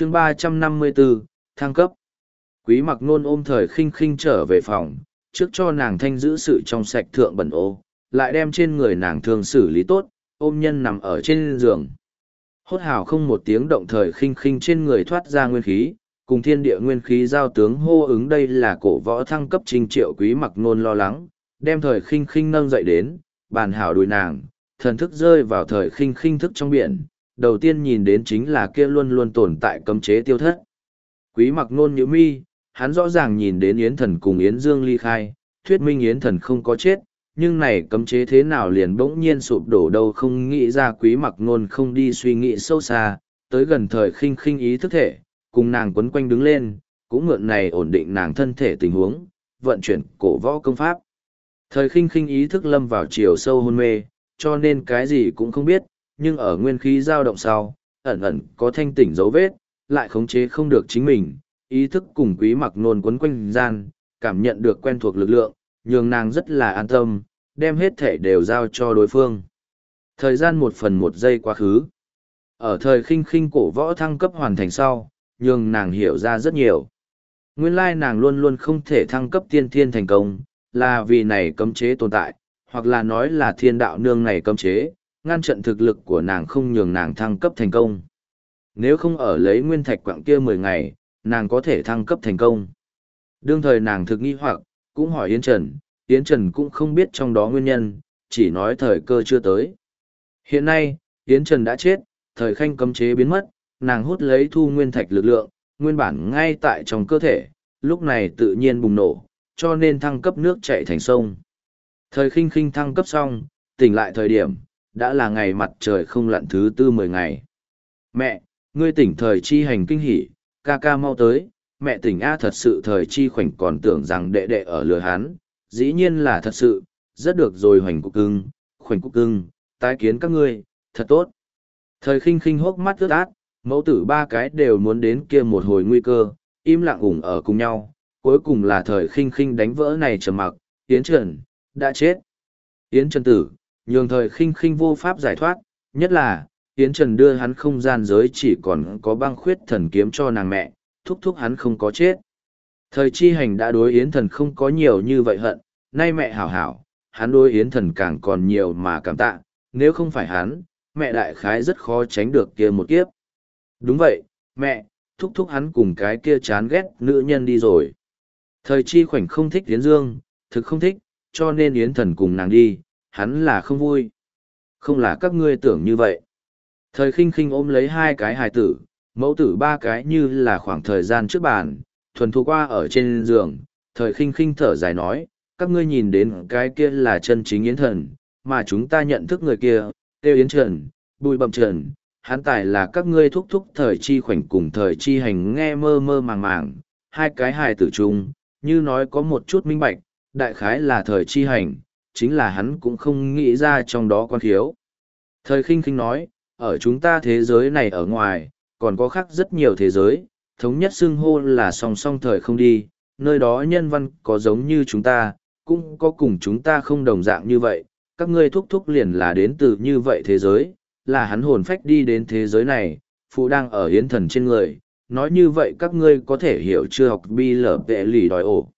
chương ba trăm năm mươi bốn thăng cấp. Quý mặc nôn ôm thời khinh khinh trở về phòng, trước cho nàng thanh giữ sự trong sạch thượng bẩn ô, lại đem trên người nàng thường xử lý tốt, ôm nhân nằm ở trên giường. Hốt hào không một tiếng động thời khinh khinh trên người thoát ra nguyên khí, cùng thiên địa nguyên khí giao tướng hô ứng đây là cổ võ thăng cấp trình triệu quý mặc nôn lo lắng, đem thời khinh khinh nâng dậy đến, bàn hảo đùi nàng, thần thức rơi vào thời khinh khinh thức trong biển đầu tiên nhìn đến chính là kia luôn luôn tồn tại cấm chế tiêu thất. Quý mặc nôn nhữ mi, hắn rõ ràng nhìn đến yến thần cùng yến dương ly khai, thuyết minh yến thần không có chết, nhưng này cấm chế thế nào liền bỗng nhiên sụp đổ đâu không nghĩ ra quý mặc nôn không đi suy nghĩ sâu xa, tới gần thời khinh khinh ý thức thể, cùng nàng quấn quanh đứng lên, cũng mượn này ổn định nàng thân thể tình huống, vận chuyển cổ võ công pháp. Thời khinh khinh ý thức lâm vào chiều sâu hôn mê, cho nên cái gì cũng không biết nhưng ở nguyên khí dao động sau ẩn ẩn có thanh tỉnh dấu vết lại khống chế không được chính mình ý thức cùng quý mặc nôn quấn quanh gian cảm nhận được quen thuộc lực lượng nhường nàng rất là an tâm đem hết thể đều giao cho đối phương. Thời gian một phần một giây quá khứ. Ở thời khinh khinh cổ võ thăng cấp hoàn thành sau, nhường nàng hiểu ra rất nhiều. Nguyên lai nàng luôn luôn không thể thăng cấp tiên thiên thành công, là vì này cấm chế tồn tại, hoặc là nói là thiên đạo nương này cấm chế, ngăn trận thực lực của nàng không nhường nàng thăng cấp thành công. Nếu không ở lấy nguyên thạch quặng kia mười ngày, nàng có thể thăng cấp thành công. Đương thời nàng thực nghi hoặc, cũng hỏi Yến Trần, Yến Trần cũng không biết trong đó nguyên nhân, chỉ nói thời cơ chưa tới. Hiện nay, Yến Trần đã chết, thời khanh cấm chế biến mất, nàng hút lấy thu nguyên thạch lực lượng, nguyên bản ngay tại trong cơ thể, lúc này tự nhiên bùng nổ, cho nên thăng cấp nước chạy thành sông. Thời khinh khinh thăng cấp xong, tỉnh lại thời điểm, đã là ngày mặt trời không lặn thứ tư mười ngày. Mẹ, ngươi tỉnh thời chi hành kinh hỉ, ca ca mau tới, mẹ tỉnh A thật sự thời chi khoảnh còn tưởng rằng đệ đệ ở lừa hắn, dĩ nhiên là thật sự, rất được rồi hoành cục cưng, khoảnh cục cưng, tái kiến các ngươi, thật tốt. Thời khinh khinh hốc mắt ướt át, mẫu tử ba cái đều muốn đến kia một hồi nguy cơ, im lặng ủng ở cùng nhau, cuối cùng là thời khinh khinh đánh vỡ này trầm mặc, Yến Trần, đã chết. Yến Trần tử, nhường thời khinh khinh vô pháp giải thoát, nhất là, Yến Trần đưa hắn không gian giới chỉ còn có băng khuyết thần kiếm cho nàng mẹ, thúc thúc hắn không có chết. Thời chi hành đã đối Yến thần không có nhiều như vậy hận, nay mẹ hảo hảo, hắn đối Yến thần càng còn nhiều mà cảm tạ, nếu không phải hắn, mẹ đại khái rất khó tránh được kia một kiếp. Đúng vậy, mẹ, thúc thúc hắn cùng cái kia chán ghét nữ nhân đi rồi. Thời chi khoảnh không thích Yến Dương, thực không thích, cho nên Yến thần cùng nàng đi, hắn là không vui. Không là các ngươi tưởng như vậy. Thời khinh khinh ôm lấy hai cái hài tử, mẫu tử ba cái như là khoảng thời gian trước bàn, thuần thu qua ở trên giường, thời khinh khinh thở dài nói, các ngươi nhìn đến cái kia là chân chính yến thần, mà chúng ta nhận thức người kia, tiêu yến trần, bùi bậm trần, hắn tài là các ngươi thúc thúc thời chi khoảnh cùng thời chi hành nghe mơ mơ màng màng, hai cái hài tử chung, như nói có một chút minh bạch, đại khái là thời chi hành, chính là hắn cũng không nghĩ ra trong đó quan khiếu. Thời khinh khinh nói, ở chúng ta thế giới này ở ngoài, còn có khác rất nhiều thế giới, thống nhất xưng hô là song song thời không đi, nơi đó nhân văn có giống như chúng ta, cũng có cùng chúng ta không đồng dạng như vậy, các ngươi thúc thúc liền là đến từ như vậy thế giới, là hắn hồn phách đi đến thế giới này, phụ đang ở hiến thần trên người, nói như vậy các ngươi có thể hiểu chưa học bi lở vệ lì đòi ổ.